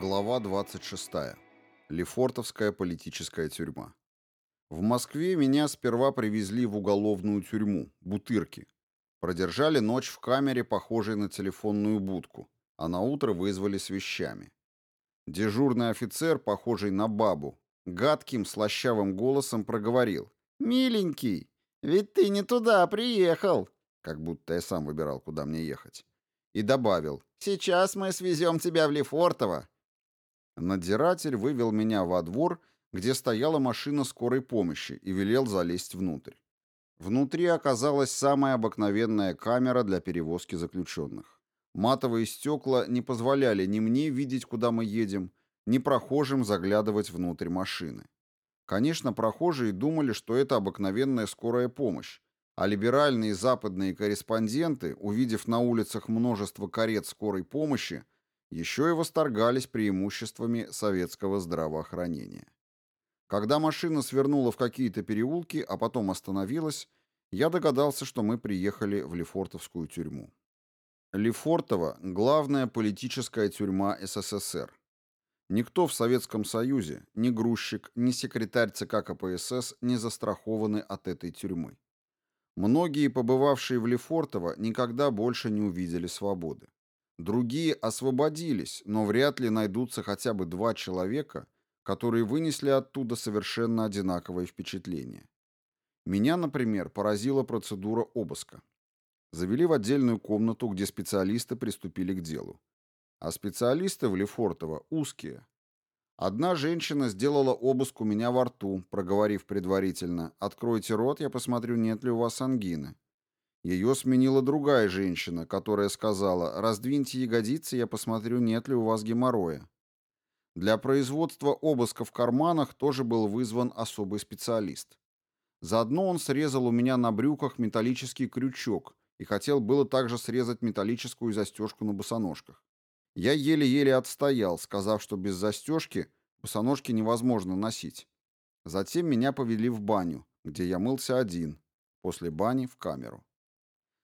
Глава 26. Лефортовская политическая тюрьма. В Москве меня сперва привезли в уголовную тюрьму, Бутырки. Продержали ночь в камере, похожей на телефонную будку, а на утро вызвали с вещами. Дежурный офицер, похожий на бабу, гадким, слащавым голосом проговорил. «Миленький, ведь ты не туда приехал!» Как будто я сам выбирал, куда мне ехать. И добавил. «Сейчас мы свезем тебя в Лефортово, Надзиратель вывел меня во двор, где стояла машина скорой помощи, и велел залезть внутрь. Внутри оказалась самая обыкновенная камера для перевозки заключенных. Матовые стекла не позволяли ни мне видеть, куда мы едем, ни прохожим заглядывать внутрь машины. Конечно, прохожие думали, что это обыкновенная скорая помощь, а либеральные западные корреспонденты, увидев на улицах множество карет скорой помощи, еще и восторгались преимуществами советского здравоохранения. Когда машина свернула в какие-то переулки, а потом остановилась, я догадался, что мы приехали в Лефортовскую тюрьму. Лефортово – главная политическая тюрьма СССР. Никто в Советском Союзе, ни грузчик, ни секретарь ЦК КПСС не застрахованы от этой тюрьмы. Многие, побывавшие в Лефортово, никогда больше не увидели свободы. Другие освободились, но вряд ли найдутся хотя бы два человека, которые вынесли оттуда совершенно одинаковое впечатление. Меня, например, поразила процедура обыска. Завели в отдельную комнату, где специалисты приступили к делу. А специалисты в Лефортово узкие. Одна женщина сделала обыск у меня во рту, проговорив предварительно «Откройте рот, я посмотрю, нет ли у вас ангины». Ее сменила другая женщина, которая сказала «Раздвиньте ягодицы, я посмотрю, нет ли у вас геморроя». Для производства обыска в карманах тоже был вызван особый специалист. Заодно он срезал у меня на брюках металлический крючок и хотел было также срезать металлическую застежку на босоножках. Я еле-еле отстоял, сказав, что без застежки босоножки невозможно носить. Затем меня повели в баню, где я мылся один, после бани в камеру.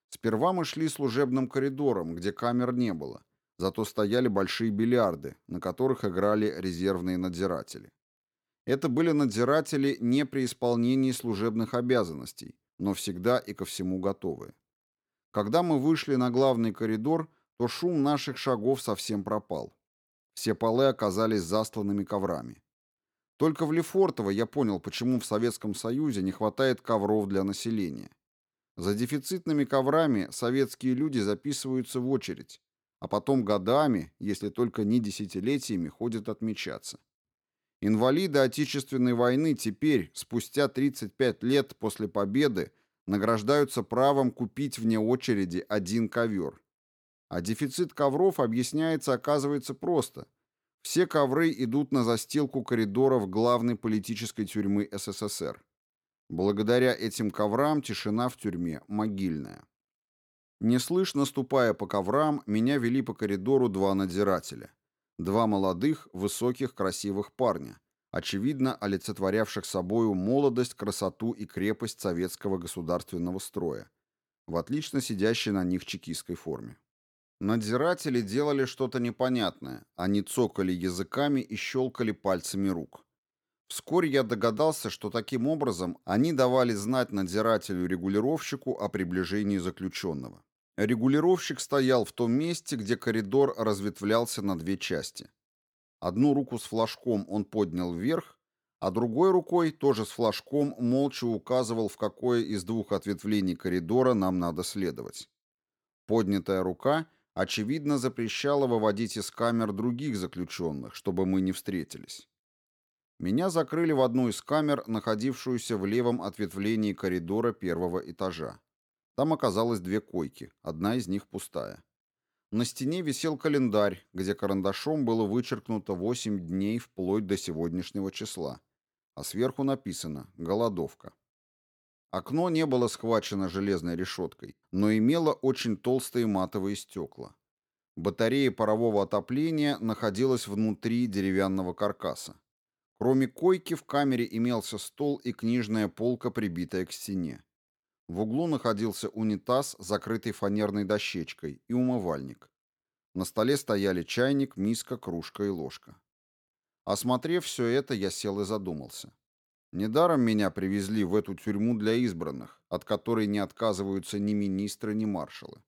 Сперва мы шли служебным коридором, где камер не было, зато стояли большие бильярды, на которых играли резервные надзиратели. Это были надзиратели не при исполнении служебных обязанностей, но всегда и ко всему готовые. Когда мы вышли на главный коридор, то шум наших шагов совсем пропал. Все полы оказались застланными коврами. Только в Лефортово я понял, почему в Советском Союзе не хватает ковров для населения. За дефицитными коврами советские люди записываются в очередь, а потом годами, если только не десятилетиями, ходят отмечаться. Инвалиды Отечественной войны теперь, спустя 35 лет после победы, награждаются правом купить вне очереди один ковер. А дефицит ковров объясняется, оказывается, просто. Все ковры идут на застилку коридоров главной политической тюрьмы СССР. Благодаря этим коврам тишина в тюрьме могильная. Неслышно ступая по коврам, меня вели по коридору два надзирателя. Два молодых, высоких, красивых парня, очевидно олицетворявших собою молодость, красоту и крепость советского государственного строя, в отлично сидящей на них чекистской форме. Надзиратели делали что-то непонятное, они цокали языками и щелкали пальцами рук. Вскоре я догадался, что таким образом они давали знать надзирателю-регулировщику о приближении заключенного. Регулировщик стоял в том месте, где коридор разветвлялся на две части. Одну руку с флажком он поднял вверх, а другой рукой, тоже с флажком, молча указывал, в какое из двух ответвлений коридора нам надо следовать. Поднятая рука, очевидно, запрещала выводить из камер других заключенных, чтобы мы не встретились. Меня закрыли в одну из камер, находившуюся в левом ответвлении коридора первого этажа. Там оказалось две койки, одна из них пустая. На стене висел календарь, где карандашом было вычеркнуто 8 дней вплоть до сегодняшнего числа, а сверху написано «Голодовка». Окно не было схвачено железной решеткой, но имело очень толстые матовые стекла. Батарея парового отопления находилась внутри деревянного каркаса. Кроме койки в камере имелся стол и книжная полка, прибитая к стене. В углу находился унитаз, закрытый фанерной дощечкой, и умывальник. На столе стояли чайник, миска, кружка и ложка. Осмотрев все это, я сел и задумался. Недаром меня привезли в эту тюрьму для избранных, от которой не отказываются ни министры, ни маршалы.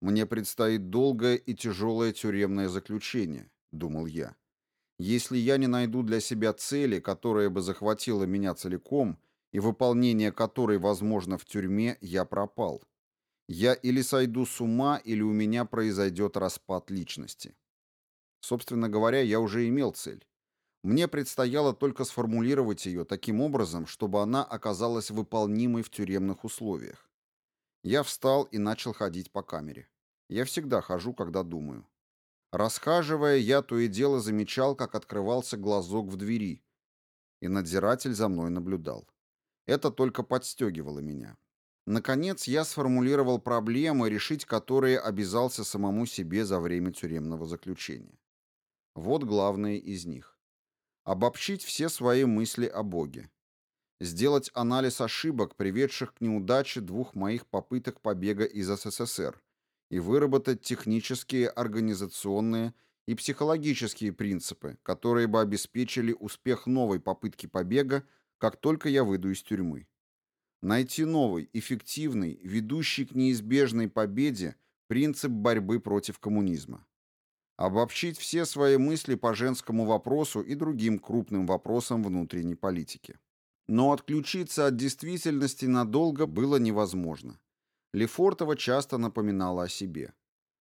Мне предстоит долгое и тяжелое тюремное заключение, думал я. Если я не найду для себя цели, которая бы захватила меня целиком, и выполнение которой возможно в тюрьме, я пропал. Я или сойду с ума, или у меня произойдет распад личности. Собственно говоря, я уже имел цель. Мне предстояло только сформулировать ее таким образом, чтобы она оказалась выполнимой в тюремных условиях. Я встал и начал ходить по камере. Я всегда хожу, когда думаю. Расхаживая, я то и дело замечал, как открывался глазок в двери, и надзиратель за мной наблюдал. Это только подстегивало меня. Наконец, я сформулировал проблемы, решить которые обязался самому себе за время тюремного заключения. Вот главные из них обобщить все свои мысли о Боге, сделать анализ ошибок, приведших к неудаче двух моих попыток побега из СССР, и выработать технические, организационные и психологические принципы, которые бы обеспечили успех новой попытки побега, как только я выйду из тюрьмы. Найти новый, эффективный, ведущий к неизбежной победе принцип борьбы против коммунизма обобщить все свои мысли по женскому вопросу и другим крупным вопросам внутренней политики. Но отключиться от действительности надолго было невозможно. Лефортова часто напоминала о себе.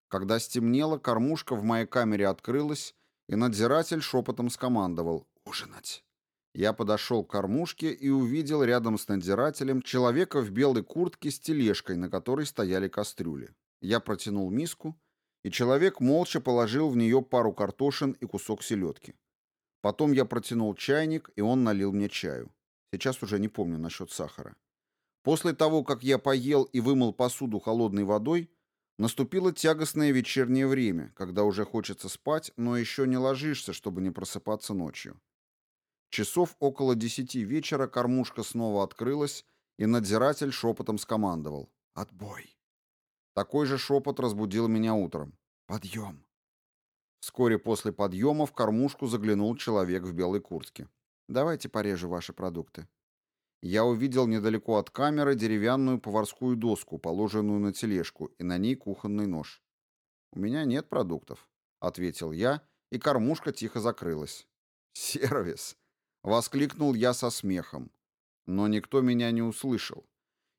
Когда стемнело, кормушка в моей камере открылась, и надзиратель шепотом скомандовал «Ужинать». Я подошел к кормушке и увидел рядом с надзирателем человека в белой куртке с тележкой, на которой стояли кастрюли. Я протянул миску, и человек молча положил в нее пару картошин и кусок селедки. Потом я протянул чайник, и он налил мне чаю. Сейчас уже не помню насчет сахара. После того, как я поел и вымыл посуду холодной водой, наступило тягостное вечернее время, когда уже хочется спать, но еще не ложишься, чтобы не просыпаться ночью. Часов около десяти вечера кормушка снова открылась, и надзиратель шепотом скомандовал «Отбой!». Такой же шепот разбудил меня утром. «Подъем!» Вскоре после подъема в кормушку заглянул человек в белой куртке. «Давайте порежу ваши продукты». Я увидел недалеко от камеры деревянную поварскую доску, положенную на тележку, и на ней кухонный нож. «У меня нет продуктов», — ответил я, и кормушка тихо закрылась. «Сервис!» — воскликнул я со смехом. Но никто меня не услышал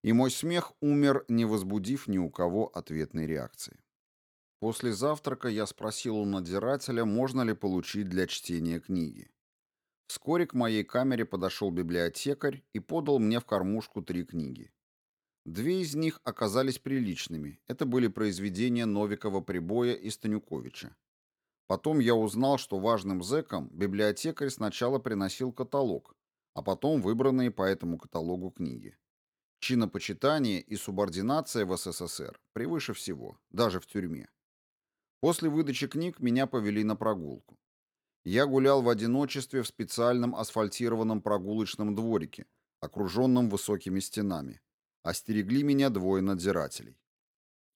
и мой смех умер, не возбудив ни у кого ответной реакции. После завтрака я спросил у надзирателя, можно ли получить для чтения книги. Вскоре к моей камере подошел библиотекарь и подал мне в кормушку три книги. Две из них оказались приличными. Это были произведения Новикова Прибоя и Станюковича. Потом я узнал, что важным зэкам библиотекарь сначала приносил каталог, а потом выбранные по этому каталогу книги. Чинопочитание и субординация в СССР превыше всего, даже в тюрьме. После выдачи книг меня повели на прогулку. Я гулял в одиночестве в специальном асфальтированном прогулочном дворике, окруженном высокими стенами. Остерегли меня двое надзирателей.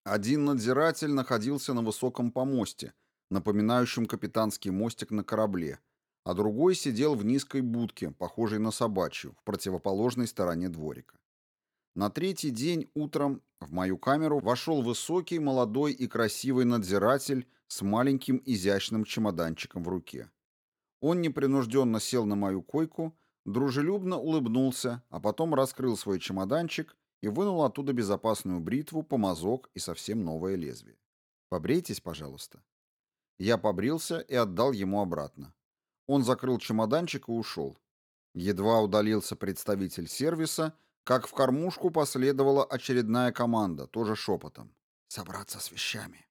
Один надзиратель находился на высоком помосте, напоминающем капитанский мостик на корабле, а другой сидел в низкой будке, похожей на собачью, в противоположной стороне дворика. На третий день утром в мою камеру вошел высокий, молодой и красивый надзиратель с маленьким изящным чемоданчиком в руке. Он непринужденно сел на мою койку, дружелюбно улыбнулся, а потом раскрыл свой чемоданчик и вынул оттуда безопасную бритву, помазок и совсем новое лезвие. «Побрейтесь, пожалуйста». Я побрился и отдал ему обратно. Он закрыл чемоданчик и ушел. Едва удалился представитель сервиса — как в кормушку последовала очередная команда, тоже шепотом. «Собраться с вещами».